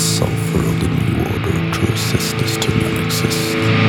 soulful.